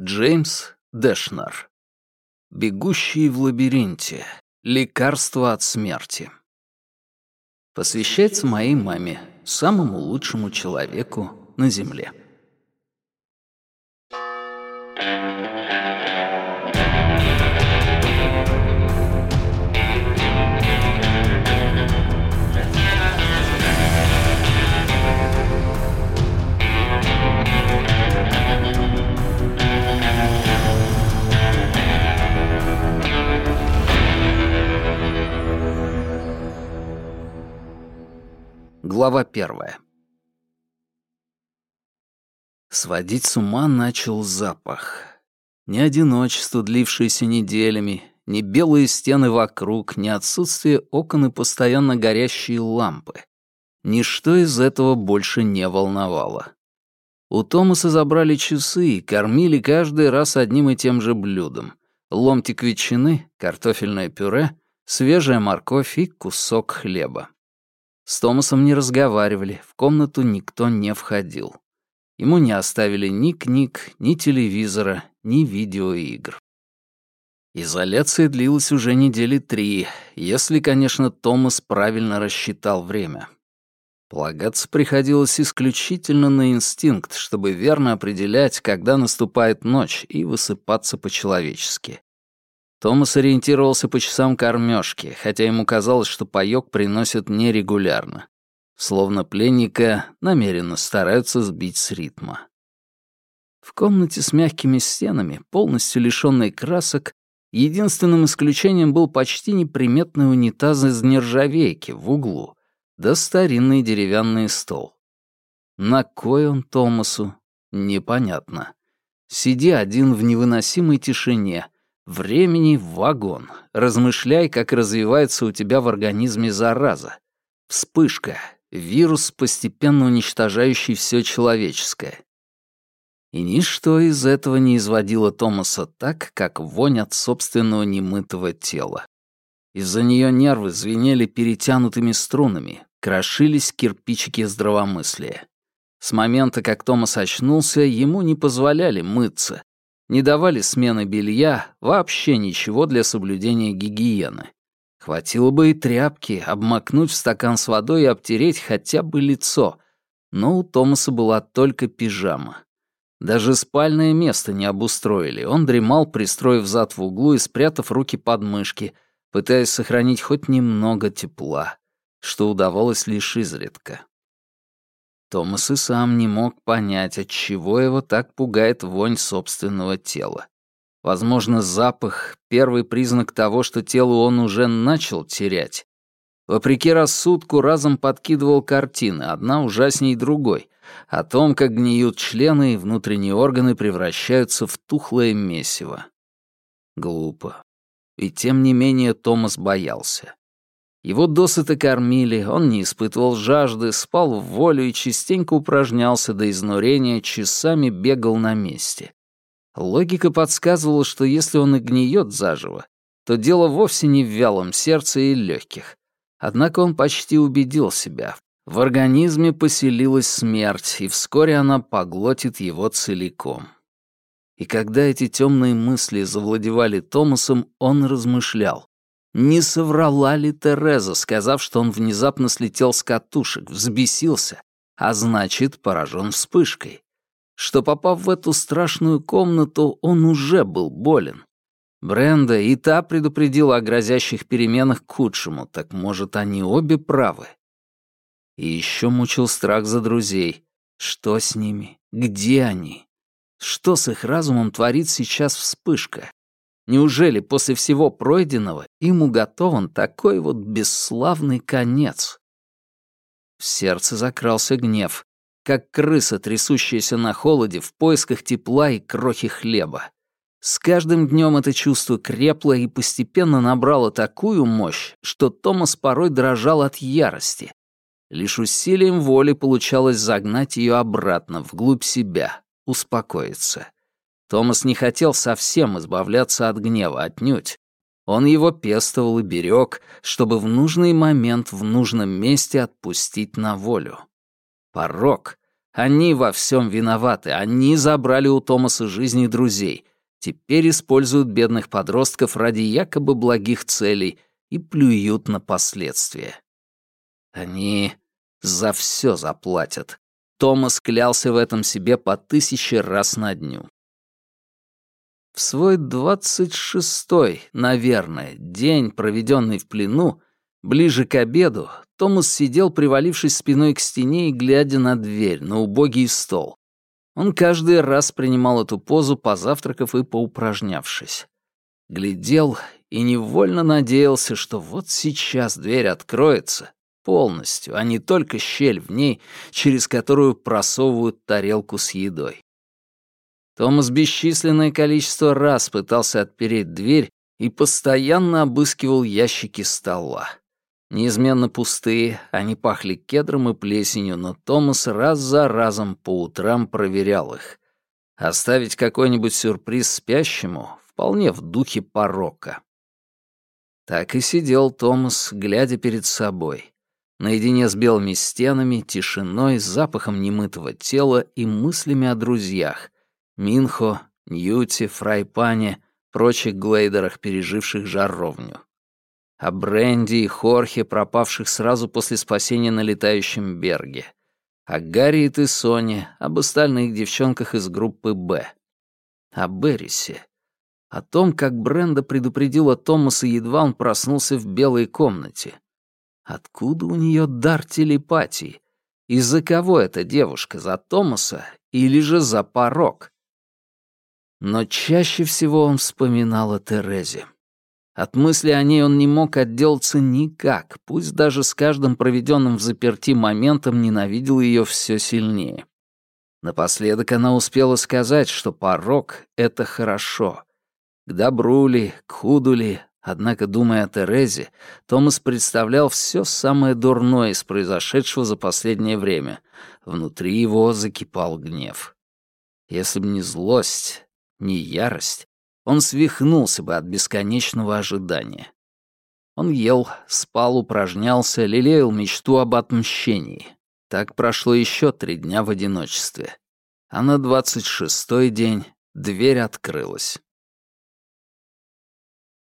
Джеймс Дэшнер. Бегущие в лабиринте. Лекарство от смерти. Посвящается моей маме, самому лучшему человеку на Земле. Глава первая. Сводить с ума начал запах. Ни одиночество, длившееся неделями, ни белые стены вокруг, ни отсутствие окон и постоянно горящие лампы. Ничто из этого больше не волновало. У Томаса забрали часы и кормили каждый раз одним и тем же блюдом. Ломтик ветчины, картофельное пюре, свежая морковь и кусок хлеба. С Томасом не разговаривали, в комнату никто не входил. Ему не оставили ни книг, ни телевизора, ни видеоигр. Изоляция длилась уже недели три, если, конечно, Томас правильно рассчитал время. Полагаться приходилось исключительно на инстинкт, чтобы верно определять, когда наступает ночь, и высыпаться по-человечески. Томас ориентировался по часам кормежки, хотя ему казалось, что паёк приносят нерегулярно. Словно пленника намеренно стараются сбить с ритма. В комнате с мягкими стенами, полностью лишённой красок, единственным исключением был почти неприметный унитаз из нержавейки в углу, да старинный деревянный стол. На кой он Томасу? Непонятно. Сиди один в невыносимой тишине, Времени в вагон. Размышляй, как развивается у тебя в организме зараза. Вспышка. Вирус, постепенно уничтожающий все человеческое. И ничто из этого не изводило Томаса так, как вонь от собственного немытого тела. Из-за нее нервы звенели перетянутыми струнами, крошились кирпичики здравомыслия. С момента, как Томас очнулся, ему не позволяли мыться, не давали смены белья, вообще ничего для соблюдения гигиены. Хватило бы и тряпки, обмакнуть в стакан с водой и обтереть хотя бы лицо. Но у Томаса была только пижама. Даже спальное место не обустроили. Он дремал, пристроив зад в углу и спрятав руки под мышки, пытаясь сохранить хоть немного тепла, что удавалось лишь изредка. Томас и сам не мог понять, от чего его так пугает вонь собственного тела. Возможно, запах — первый признак того, что тело он уже начал терять. Вопреки рассудку разом подкидывал картины, одна ужасней другой, о том, как гниют члены и внутренние органы превращаются в тухлое месиво. Глупо. И тем не менее Томас боялся. Его досыта кормили, он не испытывал жажды, спал в волю и частенько упражнялся до изнурения, часами бегал на месте. Логика подсказывала, что если он и гниет заживо, то дело вовсе не в вялом сердце и легких. Однако он почти убедил себя. В организме поселилась смерть, и вскоре она поглотит его целиком. И когда эти темные мысли завладевали Томасом, он размышлял. Не соврала ли Тереза, сказав, что он внезапно слетел с катушек, взбесился, а значит, поражен вспышкой? Что, попав в эту страшную комнату, он уже был болен. Бренда и та предупредила о грозящих переменах к худшему, так может, они обе правы? И еще мучил страх за друзей. Что с ними? Где они? Что с их разумом творит сейчас вспышка? Неужели после всего пройденного им уготован такой вот бесславный конец? В сердце закрался гнев, как крыса, трясущаяся на холоде в поисках тепла и крохи хлеба. С каждым днем это чувство крепло и постепенно набрало такую мощь, что Томас порой дрожал от ярости. Лишь усилием воли получалось загнать ее обратно, вглубь себя, успокоиться. Томас не хотел совсем избавляться от гнева, отнюдь. Он его пестовал и берег, чтобы в нужный момент в нужном месте отпустить на волю. Порог Они во всем виноваты. Они забрали у Томаса жизни друзей. Теперь используют бедных подростков ради якобы благих целей и плюют на последствия. Они за все заплатят. Томас клялся в этом себе по тысяче раз на дню. В свой двадцать шестой, наверное, день, проведенный в плену, ближе к обеду, Томас сидел, привалившись спиной к стене и глядя на дверь, на убогий стол. Он каждый раз принимал эту позу, позавтракав и поупражнявшись. Глядел и невольно надеялся, что вот сейчас дверь откроется, полностью, а не только щель в ней, через которую просовывают тарелку с едой. Томас бесчисленное количество раз пытался отпереть дверь и постоянно обыскивал ящики стола. Неизменно пустые, они пахли кедром и плесенью, но Томас раз за разом по утрам проверял их. Оставить какой-нибудь сюрприз спящему вполне в духе порока. Так и сидел Томас, глядя перед собой наедине с белыми стенами, тишиной, запахом немытого тела и мыслями о друзьях — Минхо, Ньюти, Фрайпане, прочих глейдерах, переживших жаровню. О Бренди и Хорхе, пропавших сразу после спасения на летающем берге. О Гарриет и Соне, об остальных девчонках из группы «Б». О Беррисе. О том, как Бренда предупредила Томаса, едва он проснулся в белой комнате. Откуда у нее дар телепатии? Из-за кого эта девушка? За Томаса или же за порог? Но чаще всего он вспоминал о Терезе. От мысли о ней он не мог отделаться никак, пусть даже с каждым проведенным в заперти моментом ненавидел ее все сильнее. Напоследок она успела сказать, что порог — это хорошо. К добру ли, к худу ли, Однако, думая о Терезе, Томас представлял все самое дурное из произошедшего за последнее время. Внутри его закипал гнев. Если бы не злость, не ярость, он свихнулся бы от бесконечного ожидания. Он ел, спал, упражнялся, лелеял мечту об отмщении. Так прошло еще три дня в одиночестве. А на двадцать шестой день дверь открылась.